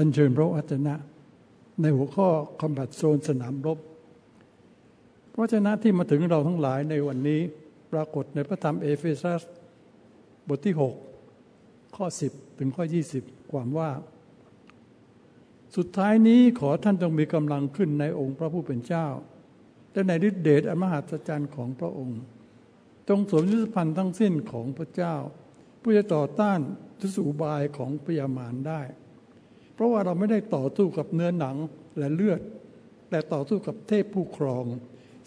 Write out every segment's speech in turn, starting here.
อัญเชิญพระวจนะ ในหัวข้อคอมบัตโซนสนามรบ พระวจนะที่มาถึงเราทั้งหลายในวันนี้ปรากฏในพระธรรมเอเฟซัสบทที่ 6 ข้อ 10 ถึงข้อ 20 ความว่า สุดท้ายนี้ขอท่านจงมีกำลังขึ้นในองค์พระผู้เป็นเจ้า และในฤทธิเดชอันมหัศจรรย์ของพระองค์ จงสวมยุทธภัณฑ์ทั้งสิ้นของพระเจ้าผู้จะต่อต้านทุสุบายของพยามารได้ ราะว่าเราไม่ได้ต่อสู้กับเนื้อหนังและเลือด แต่ต่อสู้กับเทพผู้ครอง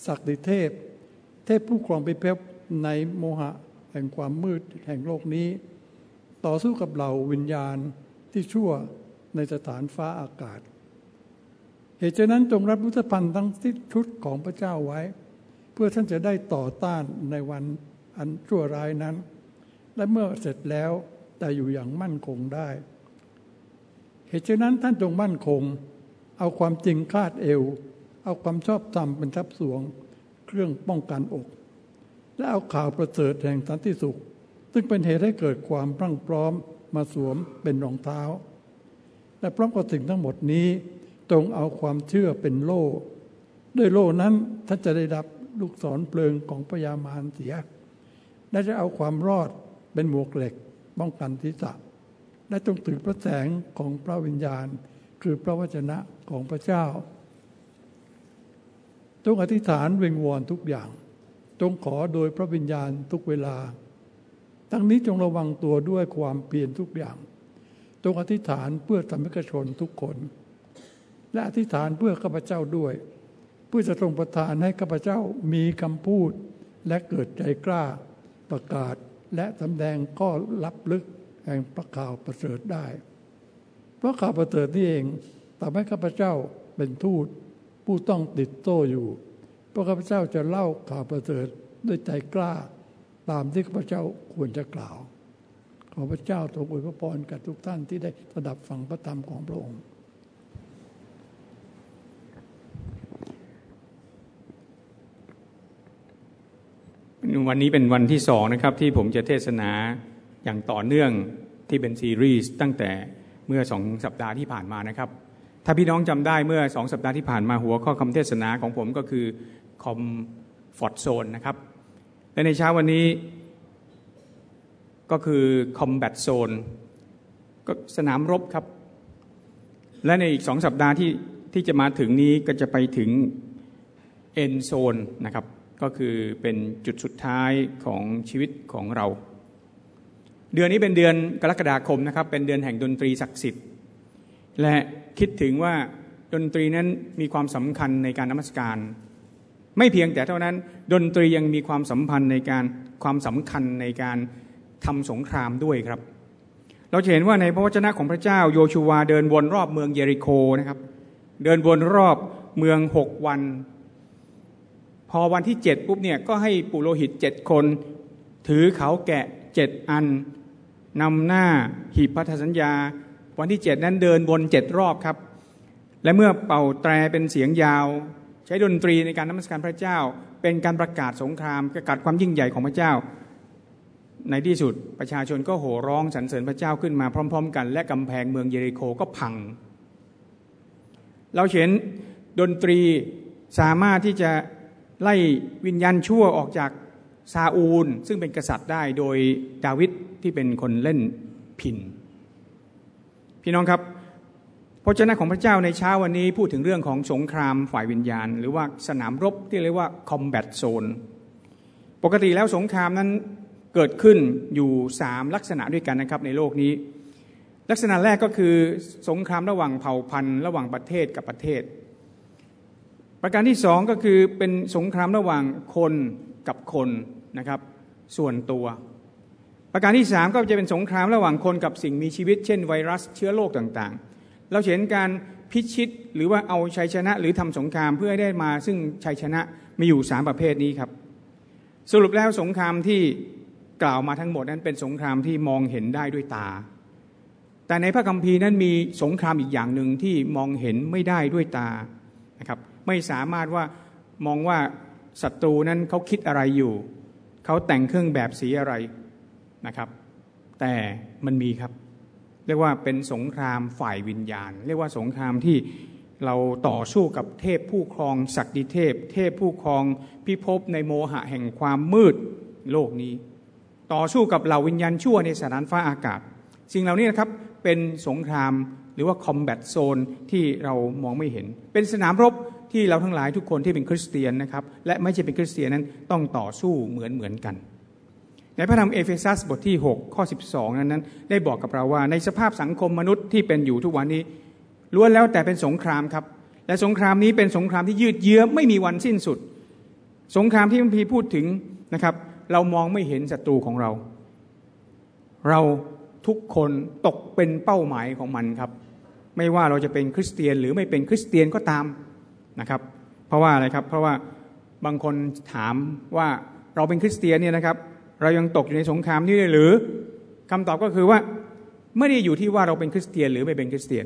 ศักดิเทพ เทพผู้ครองไปเพบในโมหะ แห่งความมืดแห่งโลกนี้ ต่อสู้กับเหล่าวิญญาณที่ชั่วในสถานฟ้าอากาศ เหตุฉะนั้นจงรับรุทธภัณฑ์ทั้งสิ้นชุดของพระเจ้าไว้ เพื่อท่านจะได้ต่อต้านในวันอันชั่วร้ายนั้น และเมื่อเสร็จแล้วแต่อยู่อย่างมั่นคงได้ เหตุฉะนั้นท่านจงมั่นคง เอาความจริงคาดเอว เอาความชอบธรรมเป็นทับสวง เครื่องป้องกันอก และเอาข่าวประเสริฐแห่งสันติสุข ซึ่งเป็นเหตุให้เกิดความพรั่งพร้อมมาสวมเป็นรองเท้า และพร้อมกับสิ่งทั้งหมดนี้จงเอาความเชื่อเป็นโล่ ด้วยโล่นั้นท่านจะได้รับลูกศรเพลิงของพยามารเสีย และจะเอาความรอดเป็นหมวกเหล็กป้องกันทิศะ และจงถือพระแสงของพระวิญญาณ คือพระวจนะของพระเจ้า จงอธิษฐานเวงวอนทุกอย่าง จงขอโดยพระวิญญาณทุกเวลา ทั้งนี้จงระวังตัวด้วยความเปลี่ยนทุกอย่าง จงอธิษฐานเพื่อธรรมิกชนทุกคน และอธิษฐานเพื่อข้าพเจ้าด้วย เพื่อจะทรงประทานให้ข้าพเจ้ามีคำพูดและเกิดใจกล้าประกาศและสำแดงข้อลับลึก แห่งพระข่าวประเสริฐได้ เพราะข่าวประเสริฐนี่เองทำให้ข้าพเจ้าเป็นทูตผู้ต้องติดโต้อยู่ เพราะข้าพเจ้าจะเล่าข่าวประเสริฐด้วยใจกล้า ตามที่ข้าพเจ้าควรจะกล่าว ขอพระเจ้าทรงอวยพระพรกับทุกท่านที่ได้สดับฟังพระธรรมของพระองค์ วันนี้เป็นวันที่สองนะครับที่ผมจะเทศนา อย่างต่อเนื่องที่เป็นซีรีส์ตั้งแต่เมื่อสองสัปดาห์ที่ผ่านมานะครับ ถ้าพี่น้องจำได้เมื่อสองสัปดาห์ที่ผ่านมาหัวข้อคำเทศนาของผมก็คือcomfort zone นะครับ และในเช้าวันนี้ก็คือ combat zone ก็สนามรบครับ และในอีกสองสัปดาห์ที่ที่จะมาถึงนี้ก็จะไปถึง end zone นะครับ ก็คือเป็นจุดสุดท้ายของชีวิตของเรา เดือนนี้เป็นเดือนกรกฎาคมนะครับ เป็นเดือนแห่งดนตรีศักดิ์สิทธิ์ และคิดถึงว่าดนตรีนั้นมีความสำคัญในการนมัสการ ไม่เพียงแต่เท่านั้น ดนตรียังมีความสัมพันธ์ในการความสำคัญในการทำสงครามด้วยครับ เราจะเห็นว่าในพระวจนะของพระเจ้าโยชูวาเดินวนรอบเมืองเยริโคนะครับ เดินวนรอบเมืองหกวัน พอวันที่เจ็ดปุ๊บเนี่ยก็ให้ปุโรหิตเจ็ดคน ถือเขาแกะเจ็ดอัน นำหน้าหีบพันธสัญญา วันที่เจ็ดนั้นเดินวนเจ็ดรอบครับ และเมื่อเป่าแตรเป็นเสียงยาว ใช้ดนตรีในการนมัสการพระเจ้า เป็นการประกาศสงครามประกาศความยิ่งใหญ่ของพระเจ้า ในที่สุดประชาชนก็โห่ร้องสรรเสริญพระเจ้าขึ้นมาพร้อม ๆ กัน และกำแพงเมืองเยริโคก็พัง เราเห็นดนตรีสามารถที่จะไล่วิญญาณชั่วออกจาก ซาอูลซึ่งเป็นกษัตริย์ได้โดยดาวิดที่เป็นคนเล่นพินพี่น้องครับพระเจ้าของพระเจ้าในเช้าวันนี้พูดถึงเรื่องของสงครามฝ่ายวิญญาณ หรือว่าสนามรบที่เรียกว่า combat zone ปกติแล้วสงครามนั้นเกิดขึ้นอยู่สามลักษณะด้วยกันนะครับในโลกนี้ ลักษณะแรกก็คือสงครามระหว่างเผ่าพันธุ์ระหว่างประเทศกับประเทศ ประการที่สองก็คือเป็นสงครามระหว่างคน กับคนนะครับส่วนตัว ประการที่สามก็จะเป็นสงครามระหว่างคนกับสิ่งมีชีวิต เช่นไวรัสเชื้อโรคต่างๆ เราเห็นการพิชิตหรือว่าเอาชัยชนะหรือทำสงครามเพื่อให้ได้มา ซึ่งชัยชนะมีอยู่สามประเภทนี้ครับ สรุปแล้วสงครามที่กล่าวมาทั้งหมดนั้นเป็นสงครามที่มองเห็นได้ด้วยตา แต่ในพระคัมภีร์นั้นมีสงครามอีกอย่างหนึ่งที่มองเห็นไม่ได้ด้วยตานะครับไม่สามารถว่ามองว่า ศัตรูนั้นเขาคิดอะไรอยู่เขาแต่งเครื่องแบบสีอะไรนะครับ แต่มันมีครับ เรียกว่าเป็นสงครามฝ่ายวิญญาณ เรียกว่าสงครามที่เราต่อสู้กับเทพผู้ครองศักดิเทพ เทพผู้ครองพิภพในโมหะแห่งความมืดโลกนี้ ต่อสู้กับเหล่าวิญญาณชั่วในสถานฟ้าอากาศ สิ่งเหล่านี้นะครับเป็นสงครามหรือว่า combat zone ที่เรามองไม่เห็น เป็นสนามรบ ที่เราทั้งหลายทุกคนที่เป็นคริสเตียนนะครับและไม่ใช่เป็นคริสเตียนนั้นต้องต่อสู้เหมือนเหมือนกัน ในพระธรรมเอเฟซัสบทที่ 6 ข้อ 12 นั้นนั้นได้บอกกับเราว่าในสภาพสังคมมนุษย์ที่เป็นอยู่ทุกวันนี้ล้วนแล้วแต่เป็นสงครามครับและสงครามนี้เป็นสงครามที่ยืดเยื้อไม่มีวันสิ้นสุด สงครามที่พระคัมภีร์พูดถึงนะครับเรามองไม่เห็นศัตรูของเรา เราทุกคนตกเป็นเป้าหมายของมันครับ ไม่ว่าเราจะเป็นคริสเตียนหรือไม่เป็นคริสเตียนก็ตาม นะครับ เพราะว่าอะไรครับ เพราะว่าบางคนถามว่าเราเป็นคริสเตียนเนี่ยนะครับ เรายังตกอยู่ในสงครามนี้หรือคำตอบก็คือว่าไม่ได้อยู่ที่ว่าเราเป็นคริสเตียนหรือไม่เป็นคริสเตียน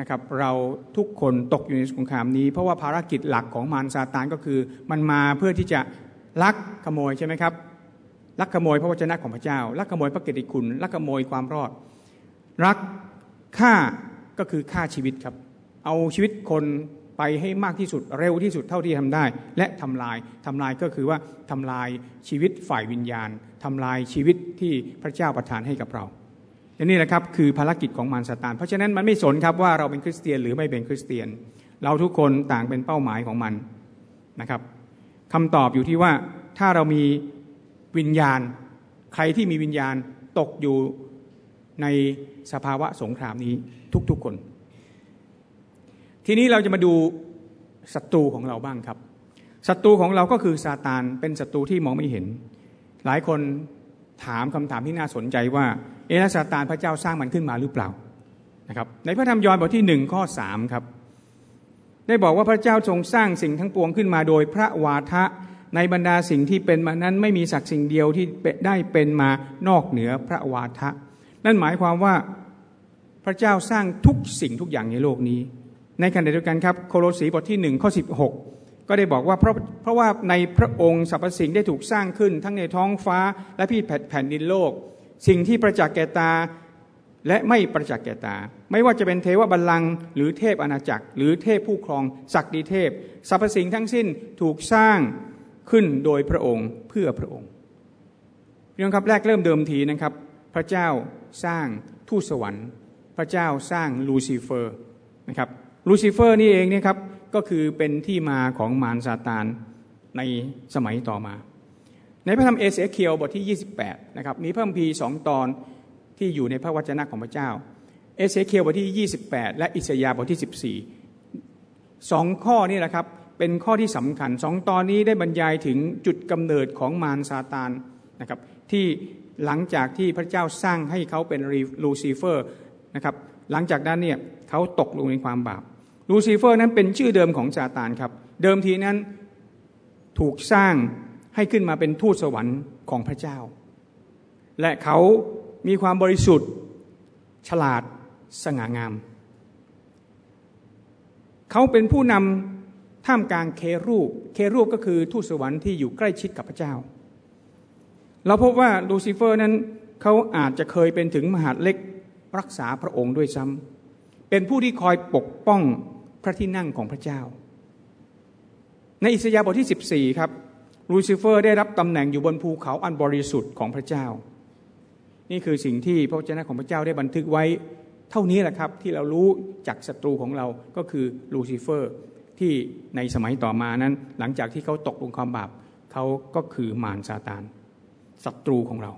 นะครับเราทุกคนตกอยู่ในสงครามนี้ เพราะว่าภารกิจหลักของมารซาตานก็คือมันมาเพื่อที่จะลักขโมยใช่ไหมครับลักขโมยพระวจนะของพระเจ้าลักขโมยพระเกียรติคุณลักขโมยความรอด รักฆ่าก็คือฆ่าชีวิตครับ เอาชีวิตคน ไปให้มากที่สุดเร็วที่สุดเท่าที่ทำได้ และทำลายทำลายก็คือว่าทำลายชีวิตฝ่ายวิญญาณทำลายชีวิตที่พระเจ้าประทานให้กับเราและนี่แหละครับคือภารกิจของมารซาตาน เพราะฉะนั้นมันไม่สนครับว่าเราเป็นคริสเตียนหรือไม่เป็นคริสเตียน เราทุกคนต่างเป็นเป้าหมายของมันนะครับคำตอบอยู่ที่ว่าถ้าเรามีวิญญาณ ใครที่มีวิญญาณตกอยู่ในสภาวะสงครามนี้ทุกๆคน ทีนี้เราจะมาดูศัตรูของเราบ้างครับศัตรูของเราก็คือซาตานเป็นศัตรูที่มองไม่เห็น หลายคนถามคำถามที่น่าสนใจว่า เอลซาตานพระเจ้าสร้างมันขึ้นมาหรือเปล่านะครับในพระธรรมยอห์นบทที่หนึ่งข้อสามครับได้บอกว่าพระเจ้าทรงสร้างสิ่งทั้งปวงขึ้นมาโดยพระวาทะในบรรดาสิ่งที่เป็นมานั้นไม่มีสักสิ่งเดียวที่ได้เป็นมานอกเหนือพระวาทะ นั่นหมายความว่าพระเจ้าสร้างทุกสิ่งทุกอย่างในโลกนี้ ในขณะเดียวกันครับโคโลสีบทที่หนึ่งข้อสิบหกก็ได้บอกว่าเพราะเพราะว่าในพระองค์สรรพสิ่งได้ถูกสร้างขึ้น ทั้งในท้องฟ้าและพี่แผ่นดินโลก สิ่งที่ประจักษ์แก่ตาและไม่ประจักษ์แก่ตา ไม่ว่าจะเป็นเทวบัลลังก์หรือเทพอาณาจักร หรือเทพผู้ครองศักดิเทพสรรพสิ่งทั้งสิ้นถูกสร้างขึ้นโดยพระองค์เพื่อพระองค์พี่น้องครับแรกเริ่มเดิมทีนะครับ พระเจ้าสร้างทูตสวรรค์ พระเจ้าสร้างลูซิเฟอร์นะครับ ลูซิเฟอร์นี่เองเนี่ยครับก็คือเป็นที่มาของมารซาตานในสมัยต่อมา ในพระธรรมเอเสเคียลบทที่ 28นะครับมีพระคัมภีร์สองตอนที่อยู่ในพระวจนะของพระเจ้า เอเสเคียลบทที่ 28 และอิสยาห์บทที่ 14สองข้อนี้แหละครับเป็นข้อที่สำคัญสองตอนนี้ได้บรรยายถึงจุดกำเนิดของมารซาตานนะครับที่หลังจากที่พระเจ้าสร้างให้เขาเป็นลูซิเฟอร์นะครับหลังจากนั้นเนี่ยเขาตกลงในความบาป ลูซิเฟอร์นั้นเป็นชื่อเดิมของซาตานครับ เดิมทีนั้นถูกสร้างให้ขึ้นมาเป็นทูตสวรรค์ของพระเจ้า และเขามีความบริสุทธิ์ ฉลาดสง่างาม เขาเป็นผู้นำท่ามกลางเครูป เครูปก็คือทูตสวรรค์ที่อยู่ใกล้ชิดกับพระเจ้า เราพบว่าลูซิเฟอร์นั้นเขาอาจจะเคยเป็นถึงมหาเล็กรักษาพระองค์ด้วยซ้ำเป็นผู้ที่คอยปกป้อง พระที่นั่งของพระเจ้า ในอิสยาห์บทที่ 14 ครับลูซิเฟอร์ได้รับตำแหน่งอยู่บนภูเขาอันบริสุทธิ์ของพระเจ้า นี่คือสิ่งที่พระเจ้าของพระเจ้าได้บันทึกไว้ เท่านี้แหละครับที่เรารู้จากศัตรูของเราก็คือลูซิเฟอร์ที่ในสมัยต่อมานั้น หลังจากที่เขาตกลงความบาปเขาก็คือมารซาตานศัตรูของเรา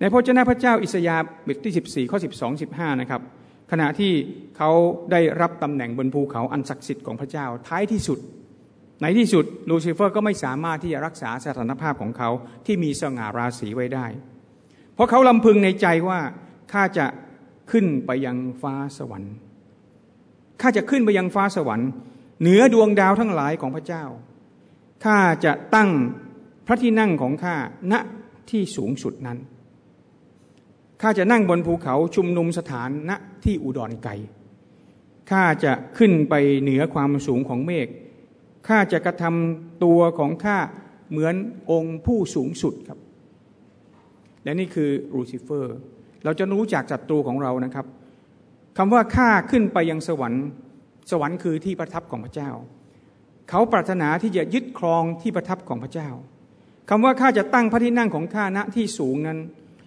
ในพระเจ้าพระเจ้าอิสยาห์บทที่ 14 ข้อ 12 15 นะครับ ขณะที่เขาได้รับตำแหน่งบนภูเขาอันศักดิ์สิทธิ์ของพระเจ้าท้ายที่สุดในที่สุดลูซิเฟอร์ก็ไม่สามารถที่จะรักษาสถานภาพของเขาที่มีสง่าราศีไว้ได้ เพราะเขาลำพึงในใจว่าข้าจะขึ้นไปยังฟ้าสวรรค์ข้าจะขึ้นไปยังฟ้าสวรรค์ เหนือดวงดาวทั้งหลายของพระเจ้าข้าจะตั้งพระที่นั่งของข้าณที่สูงสุดนั้นข้าจะนั่งบนภูเขาชุมนุมสถานณ ที่อุดรไกลข้าจะขึ้นไปเหนือความสูงของเมฆข้าจะกระทำตัวของข้าเหมือนองค์ผู้สูงสุดครับ และนี่คือลูซิเฟอร์ เราจะรู้จากศัตรูของเรานะครับคำว่าข้าขึ้นไปยังสวรรค์ สวรรค์คือที่ประทับของพระเจ้า เขาปรารถนาที่จะยึดครองที่ประทับของพระเจ้าคำว่าข้าจะตั้งพระที่นั่งของข้าณที่สูงนั้น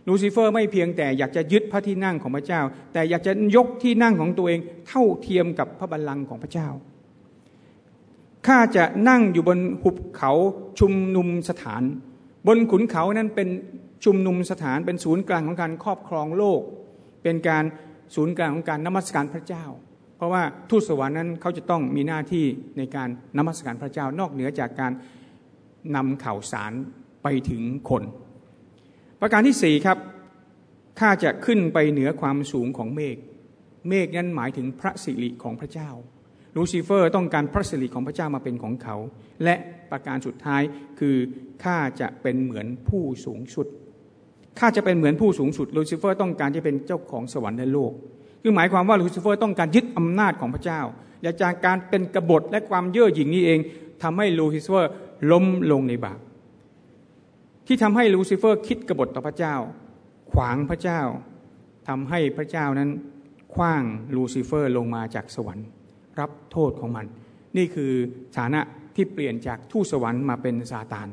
ลูซิเฟอร์ไม่เพียงแต่อยากจะยึดพระที่นั่งของพระเจ้า แต่อยากจะยกที่นั่งของตัวเองเท่าเทียมกับพระบัลลังก์ของพระเจ้าข้าจะนั่งอยู่บนหุบเขาชุมนุมสถาน บนขุนเขานั้นเป็นชุมนุมสถานเป็นศูนย์กลางของการครอบครองโลก เป็นการศูนย์กลางของการนมัสการพระเจ้า เพราะว่าทูตสวรรค์นั้นเขาจะต้องมีหน้าที่ในการนมัสการพระเจ้านอกเหนือจากการนำข่าวสารไปถึงคน ประการที่สี่ครับข้าจะขึ้นไปเหนือความสูงของเมฆเมฆนั้นหมายถึงพระสิริของพระเจ้าลูซิเฟอร์ต้องการพระสิริของพระเจ้ามาเป็นของเขา และประการสุดท้ายคือข้าจะเป็นเหมือนผู้สูงสุดข้าจะเป็นเหมือนผู้สูงสุดลูซิเฟอร์ต้องการจะเป็นเจ้าของสวรรค์และโลก คือหมายความว่าลูซิเฟอร์ต้องการยึดอำนาจของพระเจ้าและจากการเป็นกบฏและความเย่อหยิ่งนี้เองทำให้ลูซิเฟอร์ล้มลงในบาป ที่ทำให้ลูซิเฟอร์คิดกบฏต่อพระเจ้า ขวางพระเจ้าทำให้พระเจ้านั้นขว้างลูซิเฟอร์ลงมาจากสวรรค์ รับโทษของมัน นี่คือฐานะที่เปลี่ยนจากทูตสวรรค์มาเป็นซาตาน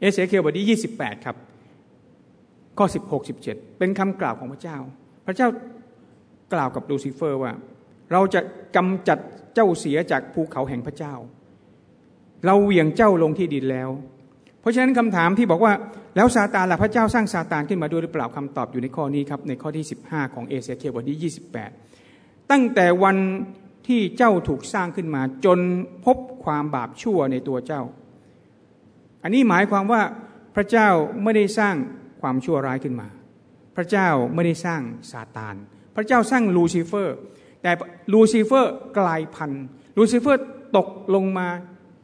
เอเสเคียวบทที่ 28 ครับ ข้อ 16 17 เป็นคำกล่าวของพระเจ้า พระเจ้ากล่าวกับลูซิเฟอร์ว่า เราจะกำจัดเจ้าเสียจากภูเขาแห่งพระเจ้า เราเหวี่ยงเจ้าลงที่ดินแล้ว เพราะฉะนั้นคำถามที่บอกว่าแล้วซาตานล่ะพระเจ้าสร้างซาตานขึ้นมาด้วยหรือเปล่าคำตอบอยู่ในข้อนี้ครับในข้อที่ 15 ของเอเสเคียวบทที่ 28 ตั้งแต่วันที่เจ้าถูกสร้างขึ้นมาจนพบความบาปชั่วในตัวเจ้า อันนี้หมายความว่าพระเจ้าไม่ได้สร้างความชั่วร้ายขึ้นมา พระเจ้าไม่ได้สร้างซาตาน พระเจ้าสร้างลูซิเฟอร์ แต่ลูซิเฟอร์กลายพันธุ์ลูซิเฟอร์ตกลงมา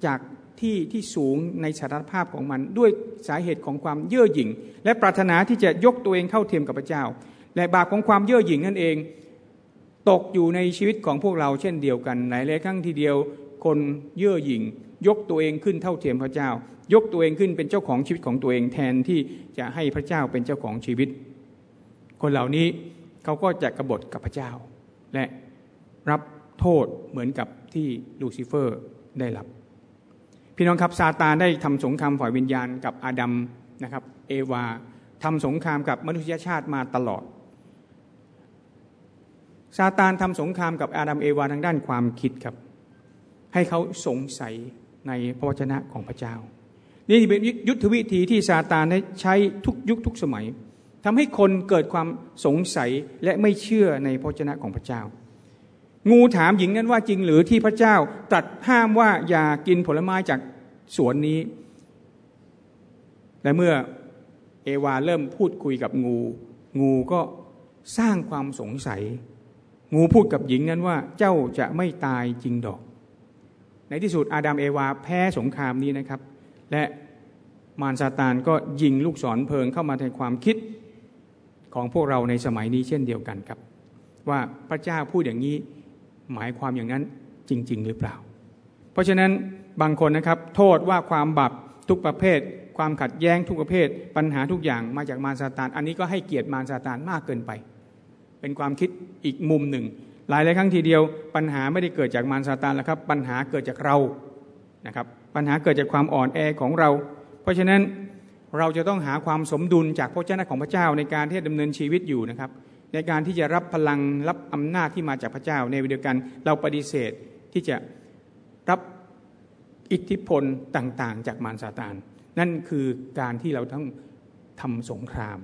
จาก ที่ที่สูงในสถานภาพของมัน ด้วยสาเหตุของความเย่อหยิ่ง และปรารถนาที่จะยกตัวเองเข้าเทียมกับพระเจ้า และบาปของความเย่อหยิ่งนั่นเอง ตกอยู่ในชีวิตของพวกเราเช่นเดียวกันหลายหลายครั้งทีเดียวคนเย่อหยิ่ง ยกตัวเองขึ้นเท่าเทียมพระเจ้า ยกตัวเองขึ้นเป็นเจ้าของชีวิตของตัวเองแทนที่จะให้พระเจ้าเป็นเจ้าของชีวิต คนเหล่านี้เขาก็จะกบฏกับพระเจ้า และรับโทษเหมือนกับที่ลูซิเฟอร์ได้รับ พี่น้องครับซาตานได้ทำสงครามฝ่ายวิญญาณกับอาดัมนะครับ เอวาทำสงครามกับมนุษยชาติมาตลอดซาตานทำสงครามกับอาดัมเอวาทางด้านความคิดครับ ให้เขาสงสัยในพระวจนะของพระเจ้า นี่เป็นยุทธวิธีที่ซาตานได้ใช้ทุกยุคทุกสมัยทำให้คนเกิดความสงสัยและไม่เชื่อในพระวจนะของพระเจ้า งูถามหญิงนั้นว่าจริงหรือที่พระเจ้าตรัสห้ามว่าอย่ากินผลไม้จากสวนนี้ และเมื่อเอวาเริ่มพูดคุยกับงู งูก็สร้างความสงสัย งูพูดกับหญิงนั้นว่าเจ้าจะไม่ตายจริงดอก ในที่สุดอาดัมเอวาแพ้สงครามนี้นะครับ และมารซาตานก็ยิงลูกศรเพลิงเข้ามาในความคิดของพวกเราในสมัยนี้เช่นเดียวกันครับ ว่าพระเจ้าพูดอย่างนี้ หมายความอย่างนั้นจริง ๆ หรือเปล่า เพราะฉะนั้นบางคนนะครับโทษว่าความบาปทุกประเภท ความขัดแย้งทุกประเภท ปัญหาทุกอย่างมาจากมารซาตาน อันนี้ก็ให้เกียรติมารซาตานมากเกินไป เป็นความคิดอีกมุมหนึ่ง หลายหลายครั้งทีเดียว ปัญหาไม่ได้เกิดจากมารซาตานแล้วครับ ปัญหาเกิดจากเรานะครับปัญหาเกิดจากความอ่อนแอของเรา เพราะฉะนั้นเราจะต้องหาความสมดุลจากพระเจ้าของพระเจ้าในการที่ดำเนินชีวิตอยู่นะครับ ในการที่จะรับพลังรับอำนาจที่มาจากพระเจ้า ในเดียวกันเราปฏิเสธที่จะรับอิทธิพลต่างๆ จากมารซาตาน นั่นคือการที่เราต้องทำสงคราม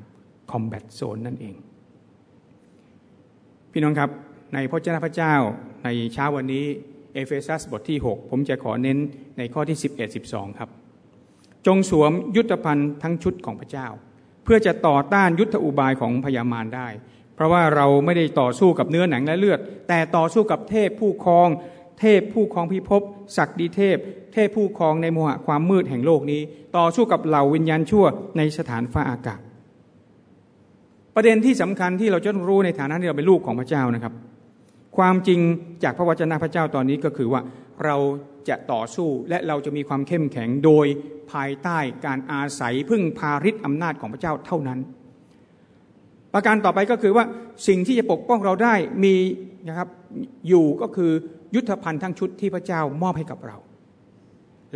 คอมแบทโซนนั่นเอง พี่น้องครับในพระเจ้าพระเจ้าในเช้าวันนี้เอเฟซัสบทที่ 6 ผมจะขอเน้นในข้อที่ 11 12 ครับ จงสวมยุทธภัณฑ์ทั้งชุดของพระเจ้า เพื่อจะต่อต้านยุทธอุบายของพยามารได้ เพราะว่าเราไม่ได้ต่อสู้กับเนื้อหนังและเลือด แต่ต่อสู้กับเทพผู้ครอง เทพผู้ครองพิภพศักดิเทพ เทพผู้ครองในโมหะความมืดแห่งโลกนี้ ต่อสู้กับเหล่าวิญญาณชั่วในสถานฟ้าอากาศ ประเด็นที่สำคัญที่เราจะต้องรู้ในฐานะที่เราเป็นลูกของพระเจ้านะครับ ความจริงจากพระวจนะพระเจ้าตอนนี้ก็คือว่าเราจะต่อสู้และเราจะมีความเข้มแข็งโดยภายใต้การอาศัยพึ่งพาฤทธิ์อำนาจของพระเจ้าเท่านั้น ประการต่อไปก็คือว่าสิ่งที่จะปกป้องเราได้มีนะครับอยู่ก็คือยุทธภัณฑ์ทั้งชุดที่พระเจ้ามอบให้กับเรา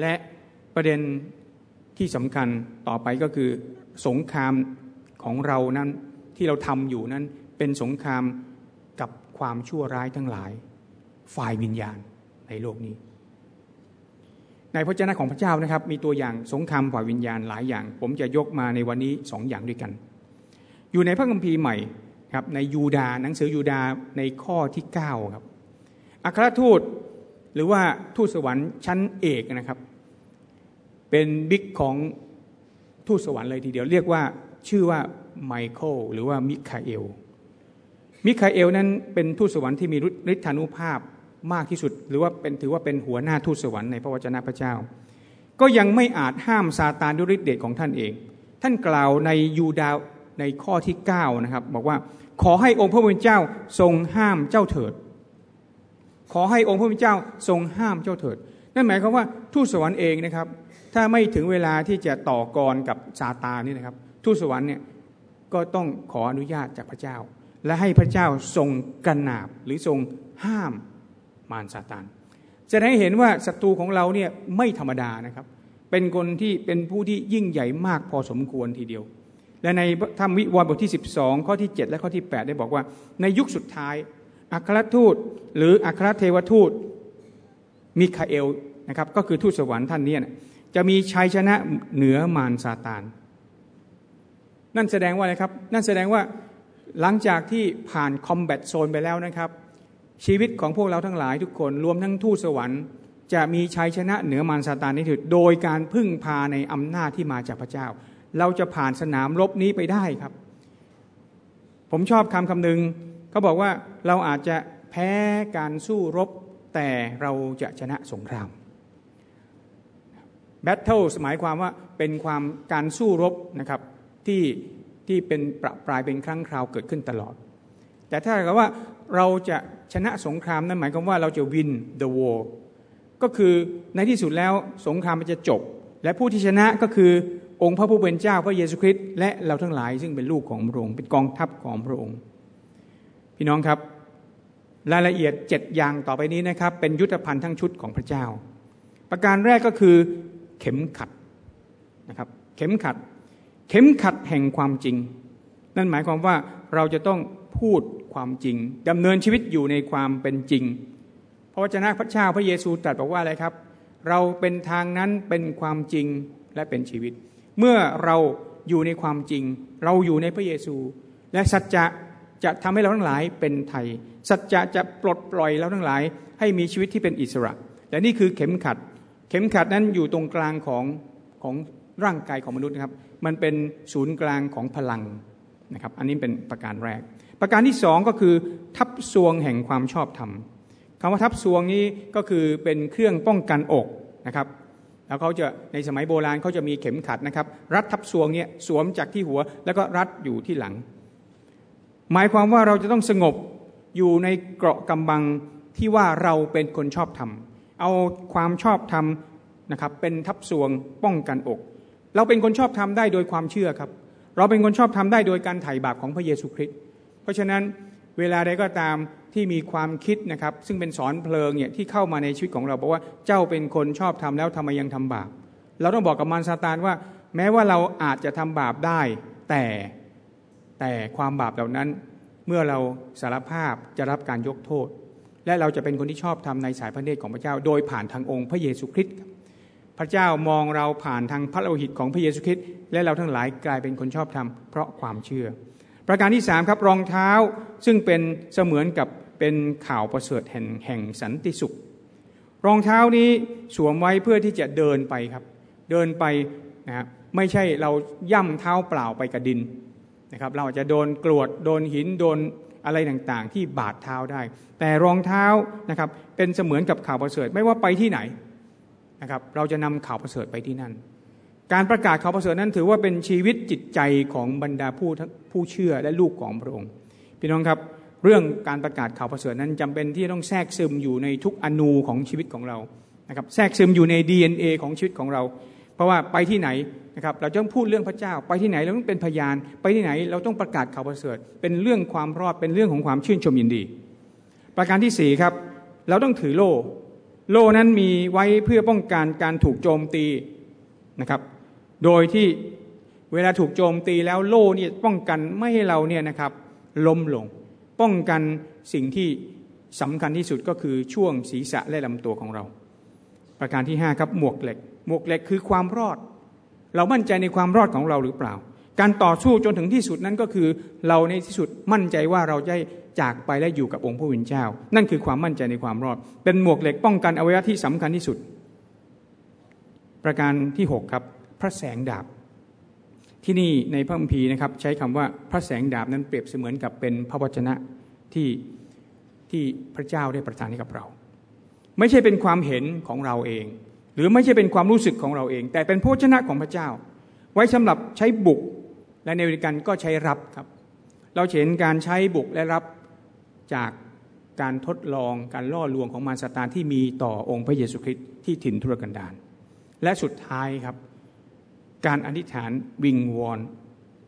และประเด็นที่สำคัญต่อไปก็คือสงครามของเรานั้นที่เราทำอยู่นั้นเป็นสงครามกับความชั่วร้ายทั้งหลาย ฝ่ายวิญญาณในโลกนี้ ในพระเจ้าของพระเจ้านะครับ มีตัวอย่างสงครามฝ่ายวิญญาณหลายอย่าง ผมจะยกมาในวันนี้สองอย่างด้วยกัน อยู่ในพระคัมภีร์ใหม่ครับในยูดาหนังสือยูดาในข้อที่9ครับอัครทูตหรือว่าทูตสวรรค์ชั้นเอกนะครับ เป็นบิ๊กของทูตสวรรค์เลยทีเดียวเรียกว่าชื่อว่าไมเคิลหรือว่ามิคาเอลมิคาเอลนั้นเป็นทูตสวรรค์ที่มีฤทธานุภาพมากที่สุด หรือว่าเป็นถือว่าเป็นหัวหน้าทูตสวรรค์ในพระวจนะพระเจ้า ก็ยังไม่อาจห้ามซาตานด้วยฤทธิเดชของท่านเอง ท่านกล่าวในยูดา ในข้อที่9นะครับบอกว่าขอให้องค์พระผู้เป็นเจ้าทรงห้ามเจ้าเถิด ขอให้องค์พระผู้เป็นเจ้าทรงห้ามเจ้าเถิด นั่นหมายความว่าทูตสวรรค์เองนะครับ ถ้าไม่ถึงเวลาที่จะต่อกรกับซาตานนี่นะครับทูตสวรรค์เนี่ยก็ต้องขออนุญาตจากพระเจ้า และให้พระเจ้าทรงกันนาบหรือทรงห้ามมารซาตานจะได้เห็นว่าศัตรูของเราเนี่ยไม่ธรรมดานะครับ เป็นคนที่เป็นผู้ที่ยิ่งใหญ่มากพอสมควรทีเดียว และในธรรมวิวรณ์บทที่ 12 ข้อที่ 7 และข้อที่ 8 ได้บอกว่า ในยุคสุดท้าย อัครทูตหรืออัครเทวทูตมิคาเอลนะครับก็คือทูตสวรรค์ท่านนี้นะจะมีชัยชนะเหนือมารซาตาน นั่นแสดงว่าอะไรครับ นั่นแสดงว่าหลังจากที่ผ่านคอมแบทโซนไปแล้วนะครับ ชีวิตของพวกเราทั้งหลายทุกคนรวมทั้งทูตสวรรค์จะมีชัยชนะเหนือมารซาตานนี้ถึงโดยการพึ่งพาในอำนาจที่มาจากพระเจ้า เราจะผ่านสนามรบนี้ไปได้ครับ ผมชอบคำคำหนึ่งเขาบอกว่าเราอาจจะแพ้การสู้รบ แต่เราจะชนะสงครามแบทเทิลหมายความว่าเป็นความการสู้รบนะครับที่ที่เป็นประปรายเป็นครั้งคราวเกิดขึ้นตลอด แต่ถ้าเกิดว่าเราจะชนะสงครามนั่นหมายความว่าเราจะ win the war ก็คือในที่สุดแล้วสงครามมันจะจบ และผู้ที่ชนะก็คือ องค์พระผู้เป็นเจ้าพระเยซูคริสต์และเราทั้งหลายซึ่งเป็นลูกของพระองค์เป็นกองทัพของพระองค์ พี่น้องครับ รายละเอียดเจ็ดอย่างต่อไปนี้นะครับ เป็นยุทธภัณฑ์ทั้งชุดของพระเจ้า ประการแรกก็คือเข็มขัดนะครับเข็มขัด เข็มขัดแห่งความจริง นั่นหมายความว่าเราจะต้องพูดความจริงดำเนินชีวิตอยู่ในความเป็นจริง พระวจนะพระเจ้าพระเยซูตรัสบอกว่าอะไรครับ เราเป็นทางนั้นเป็นความจริงและเป็นชีวิต เมื่อเราอยู่ในความจริง เราอยู่ในพระเยซู และสัจจะจะทำให้เราทั้งหลายเป็นไทย สัจจะจะปลดปล่อยเราทั้งหลายให้มีชีวิตที่เป็นอิสระ และนี่คือเข็มขัด เข็มขัดนั้นอยู่ตรงกลางของของร่างกายของมนุษย์นะครับ มันเป็นศูนย์กลางของพลังนะครับ อันนี้เป็นประการแรก ประการที่สองก็คือทับซวงแห่งความชอบธรรมคำว่าทับซวงนี้ก็คือเป็นเครื่องป้องกันอกนะครับ แล้วเขาจะในสมัยโบราณเขาจะมีเข็มขัดนะครับ รัดทับสวงเนี่ยสวมจากที่หัว แล้วก็รัดอยู่ที่หลัง หมายความว่าเราจะต้องสงบอยู่ในเกราะกำบังที่ว่าเราเป็นคนชอบธรรมเอาความชอบธรรมนะครับเป็นทับสวงป้องกันอก เราเป็นคนชอบธรรมได้โดยความเชื่อครับ เราเป็นคนชอบธรรมได้โดยการไถ่บาปของพระเยซูคริสต์เพราะฉะนั้น เวลาใดก็ตามที่มีความคิดนะครับ ซึ่งเป็นสอนเพลิงเนี่ยที่เข้ามาในชีวิตของเราบอกว่าเจ้าเป็นคนชอบทำแล้วทำไมยังทำบาปเราต้องบอกกับมารซาตานว่า แม้ว่าเราอาจจะทำบาปได้ แต่แต่ความบาปเหล่านั้น เมื่อเราสารภาพจะรับการยกโทษ และเราจะเป็นคนที่ชอบทำในสายพระเนตรของพระเจ้า โดยผ่านทางองค์พระเยซูคริสต์พระเจ้ามองเราผ่านทางพระโลหิตของพระเยซูคริสต์และเราทั้งหลายกลายเป็นคนชอบธรรมเพราะความเชื่อ ประการที่สามครับรองเท้าซึ่งเป็นเสมือนกับเป็นข่าวประเสริฐแห่งแห่งสันติสุข รองเท้านี้สวมไว้เพื่อที่จะเดินไปครับ เดินไปนะครับไม่ใช่เราย่ำเท้าเปล่าไปกับดินนะครับ เราจะโดนกรวดโดนหินโดนอะไรต่างๆ ที่บาดเท้าได้ แต่รองเท้านะครับเป็นเสมือนกับข่าวประเสริฐไม่ว่าไปที่ไหนนะครับ เราจะนำข่าวประเสริฐไปที่นั่น การประกาศข่าวประเสริฐนั้นถือว่าเป็นชีวิตจิตใจของบรรดาผู้ผู้เชื่อและลูกของพระองค์ พี่น้องครับเรื่องการประกาศข่าวประเสริฐนั้นจำเป็นที่ต้องแทรกซึมอยู่ในทุกอนูของชีวิตของเรานะครับแทรกซึมอยู่ใน DNA ของชีวิตของเรา เพราะว่าไปที่ไหนนะครับเราต้องพูดเรื่องพระเจ้า ไปที่ไหนเราต้องเป็นพยาน ไปที่ไหนเราต้องประกาศข่าวประเสริฐ เป็นเรื่องความรอดเป็นเรื่องของความชื่นชมยินดี ประการที่สี่ครับเราต้องถือโล่ โล่นั้นมีไว้เพื่อป้องกันการถูกโจมตีนะครับ โดยที่เวลาถูกโจมตีแล้วโล่นี่ป้องกันไม่ให้เราเนี่ยนะครับล้มลง ป้องกันสิ่งที่สำคัญที่สุดก็คือช่วงศีรษะและลำตัวของเรา ประการที่ 5 ครับหมวกเหล็ก หมวกเหล็กคือความรอด เรามั่นใจในความรอดของเราหรือเปล่า การต่อสู้จนถึงที่สุดนั้นก็คือ เราในที่สุดมั่นใจว่าเราจะจากไปและอยู่กับองค์พระวิญเจ้า นั่นคือความมั่นใจในความรอด เป็นหมวกเหล็กป้องกันอวัยวะที่สำคัญที่สุด ประการที่ 6 ครับ พระแสงดาบ ที่นี่ในพระคัมภีร์นะครับใช้คำว่าพระแสงดาบนั้นเปรียบเสมือนกับเป็นพระวจนะที่ที่พระเจ้าได้ประทานให้กับเรา ไม่ใช่เป็นความเห็นของเราเอง หรือไม่ใช่เป็นความรู้สึกของเราเอง แต่เป็นพระวจนะของพระเจ้า ไว้สำหรับใช้บุกและในเวลากันก็ใช้รับครับ เราเห็นการใช้บุกและรับจากการทดลองการล่อลวงของมารซาตานที่มีต่อองค์พระเยซูคริสต์ที่ถิ่นทุรกันดารและสุดท้ายครับ การอธิษฐานวิงวอน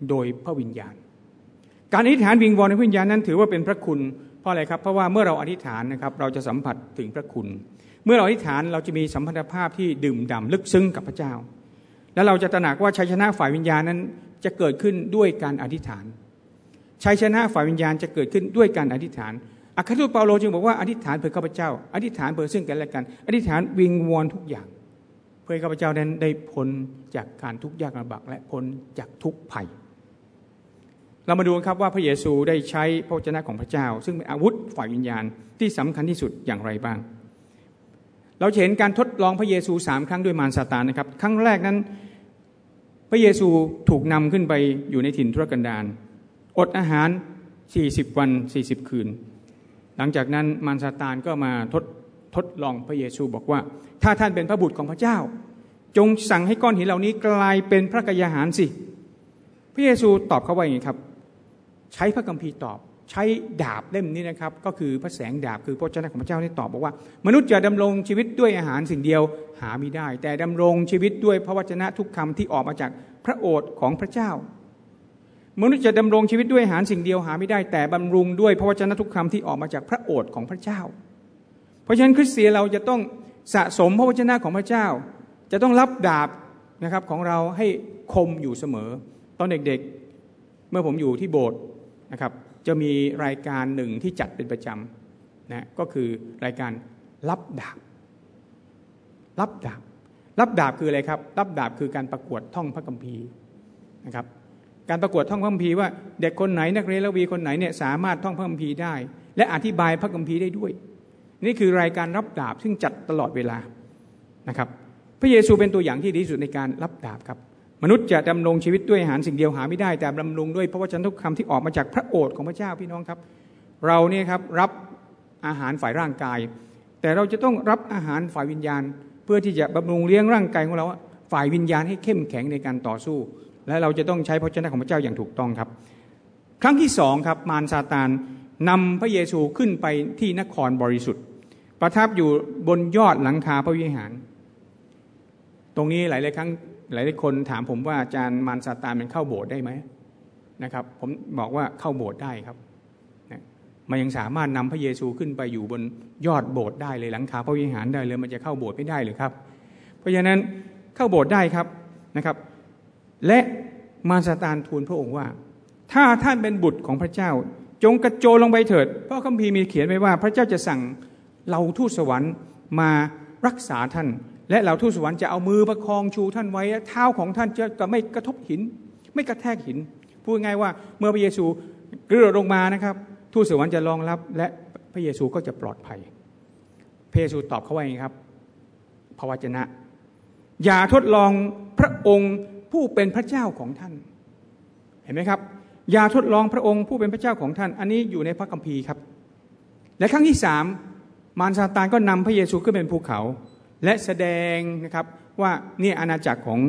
โดยพระวิญญาณ การอธิษฐานวิงวอนในพระวิญญาณนั้นถือว่าเป็นพระคุณเพราะอะไรครับเพราะว่าเมื่อเราอธิษฐานนะครับเราจะสัมผัสถึงพระคุณ เมื่อเราอธิษฐานเราจะมีสัมพันธภาพที่ดื่มด่ำลึกซึ้งกับพระเจ้า และเราจะตระหนักว่าชัยชนะฝ่ายวิญญาณนั้นจะเกิดขึ้นด้วยการอธิษฐานชัยชนะฝ่ายวิญญาณจะเกิดขึ้นด้วยการอธิษฐานอัครทูตเปาโลจึงบอกว่าอธิษฐานเพื่อข้าพเจ้า อธิษฐานเพื่อซึ่งกันและกัน อธิษฐานวิงวอนทุกอย่าง เพื่อข้าพเจ้านั้นได้พ้น จากการทุกข์ยากลำบากและพ้นจากทุกภัย เรามาดูครับว่าพระเยซูได้ใช้พระวจนะของพระเจ้า ซึ่งเป็นอาวุธฝ่ายวิญญาณที่สำคัญที่สุดอย่างไรบ้าง เราเห็นการทดลองพระเยซูสามครั้งด้วยมารซาตานนะครับ ครั้งแรกนั้น พระเยซูถูกนำขึ้นไปอยู่ในถิ่นทุรกันดารอดอาหาร 40 วัน 40 คืน หลังจากนั้นมารซาตานก็มาทดทดลองพระเยซูบอกว่า ถ้าท่านเป็นพระบุตรของพระเจ้า จงสั่งให้ก้อนหินเหล่านี้กลายเป็นพระกยาหารสิ พระเยซูตอบเขาว่าอย่างนี้ครับ ใช้พระคัมภีร์ตอบ ใช้ดาบเล่มนี้นะครับ ก็คือพระแสงดาบคือพระเจ้าของพระเจ้าที่ตอบบอกว่า มนุษย์จะดำรงชีวิตด้วยอาหารสิ่งเดียวหาไม่ได้ แต่ดำรงชีวิตด้วยพระวจนะทุกคำที่ออกมาจากพระโอษฐ์ของพระเจ้ามนุษย์จะดำรงชีวิตด้วยอาหารสิ่งเดียวหาไม่ได้แต่บำรุงด้วยพระวจนะทุกคำที่ออกมาจากพระโอษฐ์ของพระเจ้า เพราะฉะนั้นคริสเตียนเราจะต้องสะสมพระวจนะของพระเจ้า จะต้องรับดาบนะครับของเราให้คมอยู่เสมอ ตอนเด็กๆเมื่อผมอยู่ที่โบสถ์นะครับจะมีรายการหนึ่งที่จัดเป็นประจำนะก็คือรายการรับดาบ รับดาบ รับดาบคืออะไรครับ รับดาบคือการประกวดท่องพระคัมภีร์นะครับการประกวดท่องพระคัมภีร์ว่าเด็กคนไหนนักเรียนละวีคนไหนเนี่ยสามารถท่องพระคัมภีร์ได้ และอธิบายพระคัมภีร์ได้ด้วย นี่คือรายการรับดาบซึ่งจัดตลอดเวลานะครับ พระเยซูเป็นตัวอย่างที่ดีที่สุดในการรับดาบครับ มนุษย์จะดำรงชีวิตด้วยอาหารสิ่งเดียวหาไม่ได้แต่ดำรงด้วยพระวจนะทุกคำที่ออกมาจากพระโอษฐ์ของพระเจ้าพี่น้องครับ เราเนี่ยครับรับอาหารฝ่ายร่างกาย แต่เราจะต้องรับอาหารฝ่ายวิญญาณ เพื่อที่จะบำรุงเลี้ยงร่างกายของเราฝ่ายวิญญาณให้เข้มแข็งในการต่อสู้ และเราจะต้องใช้พระวจนะของพระเจ้าอย่างถูกต้องครับ ครั้งที่สองครับมารซาตานนำพระเยซูขึ้นไปที่นครบริสุทธิ์ ประทับอยู่บนยอดหลังคาพระวิหาร ตรงนี้หลายหลายครั้งหลายหลายคนถามผมว่าอาจารย์มารซาตานมันเข้าโบสถ์ได้ไหมนะครับ ผมบอกว่าเข้าโบสถ์ได้ครับมันยังสามารถนำพระเยซูขึ้นไปอยู่บนยอดโบสถ์ได้เลยหลังคาพระวิหารได้เลย มันจะเข้าโบสถ์ไม่ได้เลยครับ เพราะฉะนั้นเข้าโบสถ์ได้ครับนะครับ และมารซาตานทูลพระองค์ว่า ถ้าท่านเป็นบุตรของพระเจ้า จงกระโจนลงไปเถิดเพราะคัมภีร์มีเขียนไว้ว่า พระเจ้าจะสั่งเราทูตสวรรค์มารักษาท่าน และเราทูตสวรรค์จะเอามือประคองชูท่านไว้เท้าของท่านจะไม่กระทบหิน ไม่กระแทกหิน พูดง่ายว่าเมื่อพระเยซูเรือลงมานะครับ ทูตสวรรค์จะรองรับ และพระเยซูก็จะปลอดภัย พระเยซูตอบเขาว่าอย่างนี้ครับพระวจนะ อย่าทดลองพระองค์ผู้เป็นพระเจ้าของท่าน เห็นไหมครับ อย่าทดลองพระองค์ผู้เป็นพระเจ้าของท่าน อันนี้อยู่ในพระคัมภีร์ครับ และครั้งที่สามมารซาตานก็นำพระเยซูขึ้นเป็นภูเขา และแสดงนะครับว่านี่อาณาจักรของ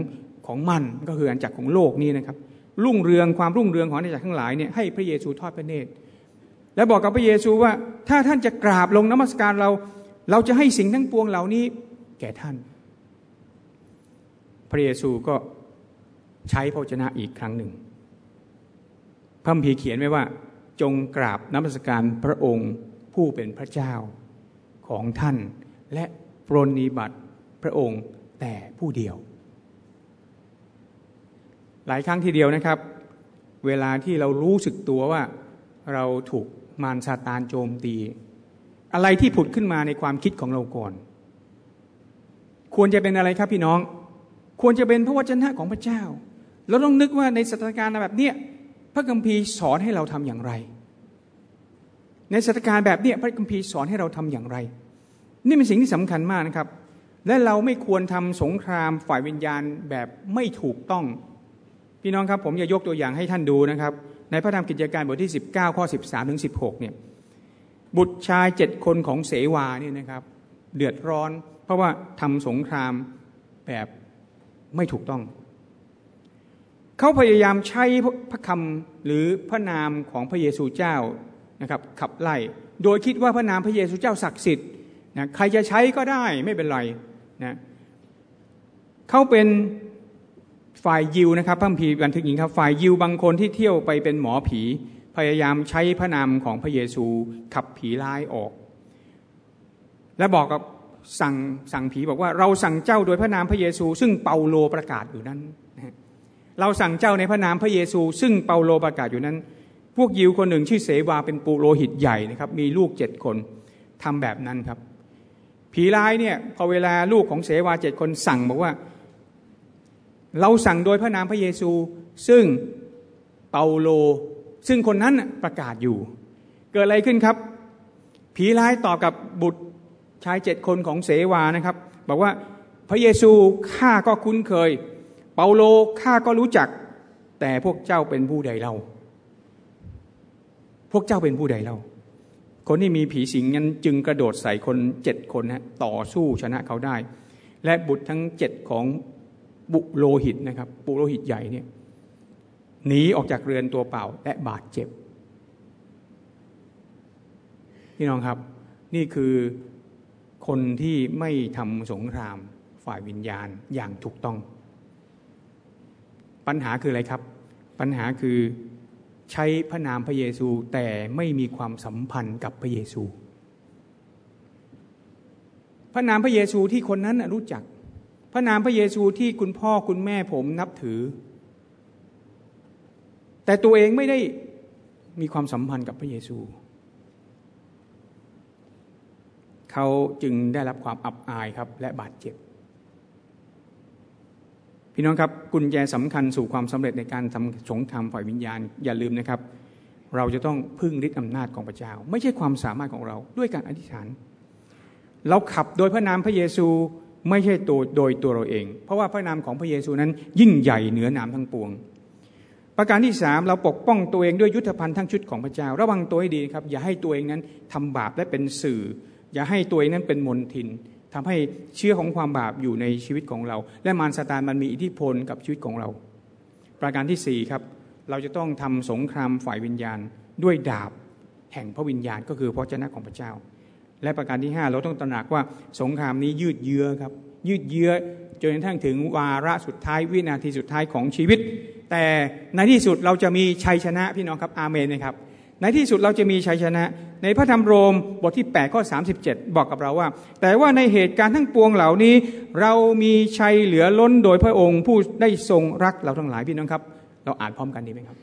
ของมันก็คืออาณาจักรของโลกนี้นะครับ รุ่งเรืองความรุ่งเรืองของอาณาจักรทั้งหลายเนี่ยให้พระเยซูทอดพระเนตร และบอกกับพระเยซูว่าถ้าท่านจะกราบลงนมัสการเรา เราจะให้สิ่งทั้งปวงเหล่านี้แก่ท่าน พระเยซูก็ใช้พระชนะอีกครั้งหนึ่งพระพีเขียนไว้ว่า จงกราบน้ำมศการพระองค์ผู้เป็นพระเจ้าของท่าน และ ปรนนิบัติพระองค์แต่ผู้เดียว หลายครั้งทีเดียวนะครับ เวลาที่เรารู้สึกตัวว่าเราถูกมารซาตานโจมตี อะไรที่ผุดขึ้นมาในความคิดของเราก่อน ควรจะเป็นอะไรครับพี่น้อง ควรจะเป็นพระวจนะของพระเจ้าเราต้องนึกว่าในสถานการณ์แบบเนี้ยพระคัมภีร์สอนให้เราทำอย่างไร ในสถานการณ์แบบเนี้ยพระคัมภีร์สอนให้เราทำอย่างไร นี่เป็นสิ่งที่สำคัญมากนะครับ และเราไม่ควรทำสงครามฝ่ายวิญญาณแบบไม่ถูกต้อง พี่น้องครับผมจะยกตัวอย่างให้ท่านดูนะครับ ในพระธรรมกิจการบทที่ 19 ข้อ 13ถึง16เนี่ยบุตรชายเจ็ดคนของเสวาเนี่ยนะครับเดือดร้อน เพราะว่าทำสงครามแบบไม่ถูกต้อง เขาพยายามใช้พระคำหรือพระนามของพระเยซูเจ้านะครับขับไล่ โดยคิดว่าพระนามพระเยซูเจ้าศักดิ์สิทธิ์ นะใครจะใช้ก็ได้ไม่เป็นไรนะเขาเป็นฝ่ายยิวนะครับพระพีบันทึกหญิงครับฝ่ายยิวบางคนที่เที่ยวไปเป็นหมอผี พยายามใช้พระนามของพระเยซูขับผีร้ายออก และบอกกับสั่งสั่งผีบอกว่าเราสั่งเจ้าโดยพระนามพระเยซู ซึ่งเปาโลประกาศอยู่นั้นเราสั่งเจ้าในพระนามพระเยซู ซึ่งเปาโลประกาศอยู่นั้น พวกยิวคนหนึ่งชื่อเสวาเป็นปูโรหิตใหญ่นะครับ มีลูกเจ็ดคนทำแบบนั้นครับ ผีร้ายเนี่ยพอเวลาลูกของเสวาเจ็ดคนสั่งบอกว่า เราสั่งโดยพระนามพระเยซู ซึ่งเปาโล ซึ่งคนนั้นประกาศอยู่ เกิดอะไรขึ้นครับ ผีร้ายตอบกับบุตรชายเจ็ดคนของเสวานะครับ บอกว่าพระเยซูข้าก็คุ้นเคย เปาโลข้าก็รู้จัก แต่พวกเจ้าเป็นผู้ใดเล่า พวกเจ้าเป็นผู้ใดเล่า คนที่มีผีสิงนั้นจึงกระโดดใส่คนเจ็ดคนนะต่อสู้ชนะเขาได้ และบุตรทั้งเจ็ดของบุโรหิตนะครับบุโรหิตใหญ่เนี่ยหนีออกจากเรือนตัวเปล่าและบาดเจ็บพี่น้องครับ นี่คือคนที่ไม่ทำสงครามฝ่ายวิญญาณอย่างถูกต้อง ปัญหาคืออะไรครับ ปัญหาคือ ใช้พระนามพระเยซูแต่ไม่มีความสัมพันธ์กับพระเยซู พระนามพระเยซูที่คนนั้นรู้จัก พระนามพระเยซูที่คุณพ่อคุณแม่ผมนับถือ แต่ตัวเองไม่ได้มีความสัมพันธ์กับพระเยซู เขาจึงได้รับความอับอายครับและบาดเจ็บ พี่น้องครับกุญแจสำคัญสู่ความสำเร็จในการทำสงครามฝ่ายวิญญาณ อย่าลืมนะครับ เราจะต้องพึ่งฤทธิอำนาจของพระเจ้า ไม่ใช่ความสามารถของเราด้วยการอธิษฐาน เราขับโดยพระนามพระเยซูไม่ใช่ตัวโดยตัวเราเอง เพราะว่าพระนามของพระเยซูนั้น ยิ่งใหญ่เหนือนามทั้งปวง ประการที่สามเราปกป้องตัวเองด้วยยุทธภัณฑ์ทั้งชุดของพระเจ้า ระวังตัวให้ดีครับ อย่าให้ตัวเองนั้นทำบาปและเป็นสื่อ อย่าให้ตัวเองนั้นเป็นมนทิน ทำให้เชื้อของความบาปอยู่ในชีวิตของเรา และมารซาตานมันมีอิทธิพลกับชีวิตของเรา ประการที่สี่ครับเราจะต้องทำสงครามฝ่ายวิญญาณ ด้วยดาบแห่งพระวิญญาณก็คือพระเจ้าของพระเจ้า และประการที่ 5 เราต้องตระหนักว่าสงครามนี้ยืดเยื้อครับยืดเยื้อจนกระทั่งถึงวาระสุดท้ายวินาทีสุดท้ายของชีวิต แต่ในที่สุดเราจะมีชัยชนะพี่น้องครับอาเมนนะครับ ในที่สุดเราจะมีชัยชนะ ในพระธรรมโรมบทที่ 8 ข้อ 37 บอกกับเราว่า แต่ว่าในเหตุการณ์ทั้งปวงเหล่านี้ เรามีชัยเหลือล้นโดยพระองค์ผู้ได้ทรงรักเราทั้งหลายพี่น้องครับ เราอ่านพร้อมกันดีไหมครับ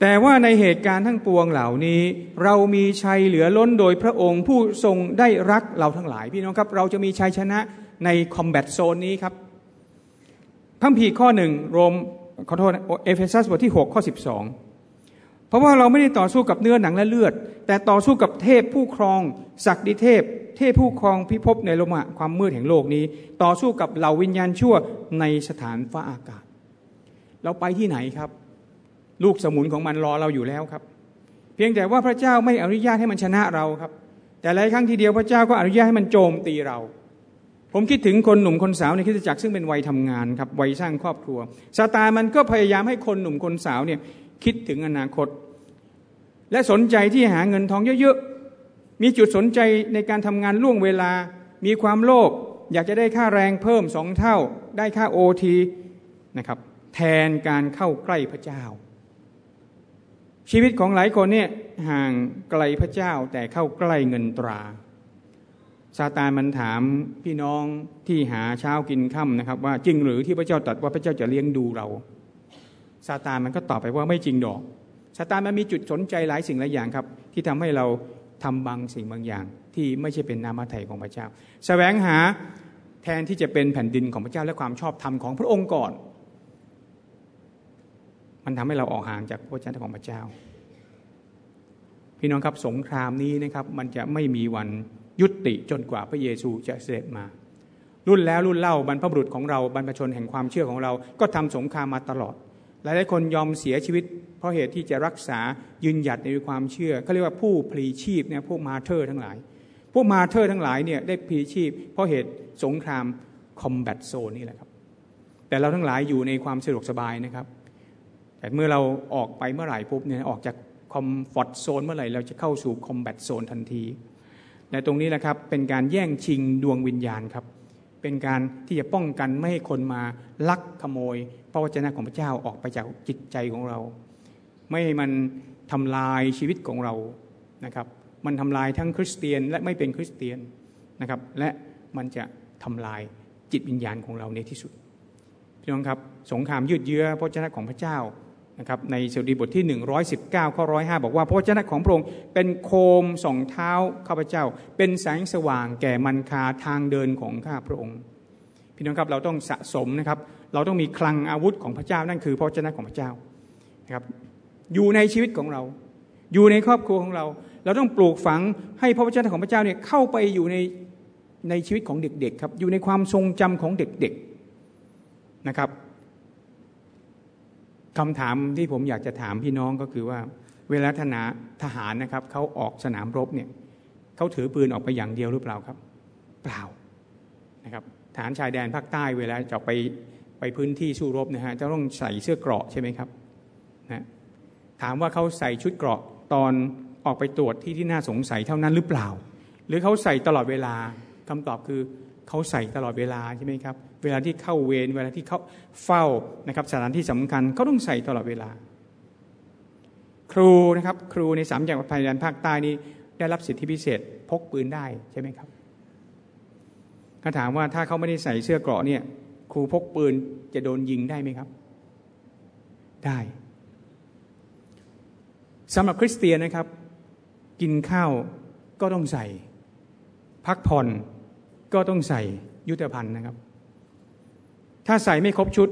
แต่ว่าในเหตุการณ์ทั้งปวงเหล่านี้ เรามีชัยเหลือล้นโดยพระองค์ผู้ทรงได้รักเราทั้งหลายพี่น้องครับ เราจะมีชัยชนะในคอมแบทโซนนี้ครับพัมพีข้อหนึ่งโรมขอโทษเอเฟซัสบทที่ 6 ข้อ 12 เพราะว่าเราไม่ได้ต่อสู้กับเนื้อหนังและเลือด แต่ต่อสู้กับเทพผู้ครองศักดิเทพ เทพผู้ครองพิภพในโลมาความมืดแห่งโลกนี้ ต่อสู้กับเหล่าวิญญาณชั่วในสถานฟ้าอากาศ เราไปที่ไหนครับ ลูกสมุนของมันรอเราอยู่แล้วครับ เพียงแต่ว่าพระเจ้าไม่อนุญาตให้มันชนะเราครับ แต่หลายครั้งทีเดียวพระเจ้าก็อนุญาตให้มันโจมตีเราผมคิดถึงคนหนุ่มคนสาวในคริสตจักรซึ่งเป็นวัยทำงานครับวัยสร้างครอบครัวซาตานมันก็พยายามให้คนหนุ่มคนสาวเนี่ย คิดถึงอนาคต และสนใจที่หาเงินทองเยอะๆ มีจุดสนใจในการทำงานล่วงเวลา มีความโลภอยากจะได้ค่าแรงเพิ่มสองเท่า ได้ค่าโอทีนะครับแทนการเข้าใกล้พระเจ้า ชีวิตของหลายคนเนี่ยห่างไกลพระเจ้าแต่เข้าใกล้เงินตราซาตานมันถามพี่น้องที่หาเช้ากินค่ำนะครับ ว่าจริงหรือที่พระเจ้าตรัสว่าพระเจ้าจะเลี้ยงดูเรา ซาตานมันก็ตอบไปว่าไม่จริงดอกซาตานมันมีจุดสนใจหลายสิ่งหลายอย่างครับ ที่ทำให้เราทำบางสิ่งบางอย่าง ที่ไม่ใช่เป็นนามไถ่ของพระเจ้าสแสวงหาแทนที่จะเป็นแผ่นดินของพระเจ้าและความชอบธรรมของพระองค์ก่อน มันทำให้เราออกห่างจากพระเจ้าของพระเจ้า พี่น้องครับสงครามนี้นะครับ มันจะไม่มีวันยุติจนกว่าพระเยซูจะเสด็จมา รุ่นแล้วรุ่นเล่าบรรพบุรุษของเราบรรพชนแห่งความเชื่อของเราก็ทำสงครามมาตลอด หลายหลายคนยอมเสียชีวิต เพราะเหตุที่จะรักษายืนหยัดในความเชื่อเขาเรียกว่าผู้พลีชีพเนี่ยพวกมาเธอร์ทั้งหลาย พวกมาเธอร์ทั้งหลายเนี่ยได้พลีชีพ เพราะเหตุสงครามคอมแบทโซนนี่แหละครับ แต่เราทั้งหลายอยู่ในความสะดวกสบายนะครับ แต่เมื่อเราออกไปเมื่อไหร่ปุ๊บเนี่ยออกจากcomfort zone เมื่อไหร่เราจะเข้าสู่ combat zone ทันทีและตรงนี้แหละครับเป็นการแย่งชิงดวงวิญญาณครับ เป็นการที่จะป้องกันไม่ให้คนมาลักขโมย พระวจนะของพระเจ้าออกไปจากจิตใจของเรา ไม่ให้มันทำลายชีวิตของเรานะครับ มันทำลายทั้งคริสเตียนและไม่เป็นคริสเตียนนะครับ และมันจะทำลายจิตวิญญาณของเราในที่สุดพี่น้องครับ สงครามยืดเยื้อพระวจนะของพระเจ้า นะครับในสดุดีบทที่ 119ข้อ105 บอกว่าพระเจ้าของพระองค์เป็นโคมสองเท้าข้าพเจ้า เป็นแสงสว่างแก่มันคาทางเดินของข้าพระองค์ พี่น้องครับเราต้องสะสมนะครับ เราต้องมีคลังอาวุธของพระเจ้านั่นคือพระเจ้าของพระเจ้านะครับอยู่ในชีวิตของเรา อยู่ในครอบครัวของเรา เราต้องปลูกฝังให้พระวจนะของพระเจ้าเนี่ยเข้าไปอยู่ในในชีวิตของเด็กๆครับอยู่ในความทรงจำของเด็กๆนะครับ คำถามที่ผมอยากจะถามพี่น้องก็คือว่า เวลาทนาทหารนะครับเขาออกสนามรบเนี่ยเขาถือปืนออกไปอย่างเดียวหรือเปล่าครับ เปล่านะครับฐานชายแดนภาคใต้เวลาจะไปไปพื้นที่สู้รบนะฮะจะต้องใส่เสื้อเกราะใช่ไหมครับนะถามว่าเขาใส่ชุดเกราะตอนออกไปตรวจที่ที่น่าสงสัยเท่านั้นหรือเปล่า หรือเขาใส่ตลอดเวลาคำตอบคือ เขาใส่ตลอดเวลาใช่ไหมครับเวลาที่เข้าเวรเวลาที่เขาเฝ้านะครับสถานที่สำคัญเขาต้องใส่ตลอดเวลา ครูนะครับครูในสามจังหวัดภายในภาคใต้นี้ได้รับสิทธิพิเศษพกปืนได้ใช่ไหมครับถ้าถามว่าถ้าเขาไม่ได้ใส่เสื้อเกราะเนี่ยครูพกปืนจะโดนยิงได้ไหมครับ ได้สำหรับคริสเตียนนะครับ กินข้าวก็ต้องใส่ พักผ่อน ก็ต้องใส่ยุทธภัณฑ์นะครับ ถ้าใส่ไม่ครบชุด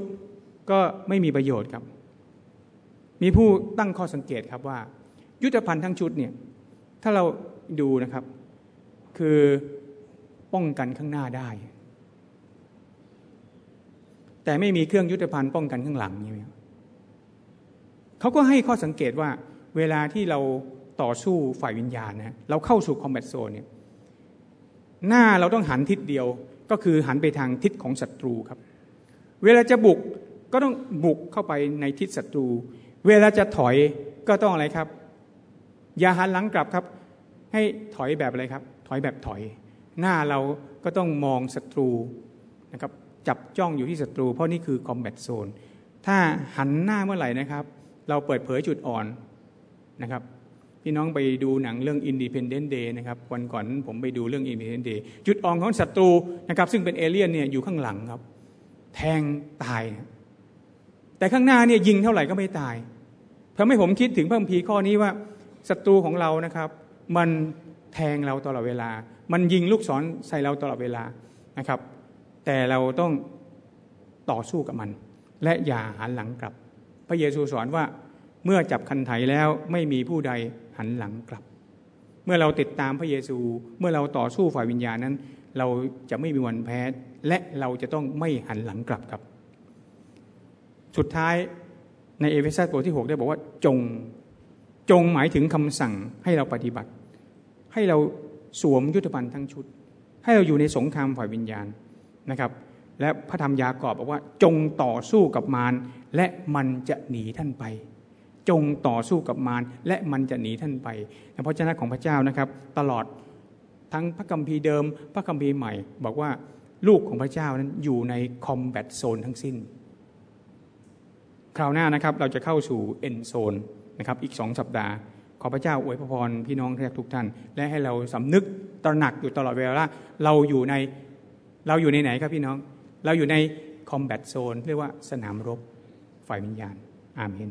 ก็ไม่มีประโยชน์ครับ มีผู้ตั้งข้อสังเกตครับว่า ยุทธภัณฑ์ทั้งชุดเนี่ยถ้าเราดูนะครับ คือป้องกันข้างหน้าได้ แต่ไม่มีเครื่องยุทธภัณฑ์ป้องกันข้างหลังใช่เขาก็ให้ข้อสังเกตว่าเวลาที่เราต่อสู้ฝ่ายวิญญาณนะเราเข้าสู่คอมแบทโซนเนี่ย หน้าเราต้องหันทิศเดียวก็คือหันไปทางทิศของศัตรูครับ เวลาจะบุกก็ต้องบุกเข้าไปในทิศศัตรู เวลาจะถอยก็ต้องอะไรครับ อย่าหันหลังกลับครับ ให้ถอยแบบอะไรครับ ถอยแบบถอย หน้าเราก็ต้องมองศัตรูนะครับจับจ้องอยู่ที่ศัตรู เพราะนี่คือคอมแบทโซนถ้าหันหน้าเมื่อไหร่นะครับ เราเปิดเผยจุดอ่อนนะครับ พี่น้องไปดูหนังเรื่อง Independent Day นะครับวันก่อนผมไปดูเรื่อง Independent Day จุดอ่อนของศัตรูนะครับซึ่งเป็นเอเลี่ยนเนี่ยอยู่ข้างหลังครับ แทงตาย แต่ข้างหน้าเนี่ยยิงเท่าไหร่ก็ไม่ตายทำให้ผมคิดถึงพระคัมภีร์ข้อนี้ว่าศัตรูของเรานะครับ มันแทงเราตลอดเวลา มันยิงลูกศรใส่เราตลอดเวลานะครับ แต่เราต้องต่อสู้กับมัน และอย่าหันหลังกลับ พระเยซูสอนว่า เมื่อจับคันไถแล้วไม่มีผู้ใดหันหลังกลับ เมื่อเราติดตามพระเยซู เมื่อเราต่อสู้ฝ่ายวิญญาณนั้น เราจะไม่มีวันแพ้และเราจะต้องไม่หันหลังกลับครับ สุดท้ายในเอเฟซัสบทที่ 6 ได้บอกว่าจงจงหมายถึงคำสั่งให้เราปฏิบัติ ให้เราสวมยุทธภัณฑ์ทั้งชุด ให้เราอยู่ในสงครามฝ่ายวิญญาณนะครับ และพระธรรมยากอบบอกว่าจงต่อสู้กับมารและมันจะหนีท่านไป จงต่อสู้กับมารและมันจะหนีท่านไปพระเจ้าของพระเจ้านะครับ ตลอดทั้งพระคัมภีร์เดิม พระคัมภีร์ใหม่ บอกว่าลูกของพระเจ้านั้นอยู่ในคอมแบทโซนทั้งสิ้น คราวหน้านะครับเราจะเข้าสู่เอ็นโซนนะครับอีกสองสัปดาห์ ขอพระเจ้าอวยพรพี่น้องทุกท่าน และให้เราสำนึกตระหนักอยู่ตลอดเวลาเราอยู่ในเราอยู่ในไหนครับพี่น้อง เราอยู่ในคอมแบทโซนเรียกว่าสนามรบฝ่ายวิญญาณ อาเมน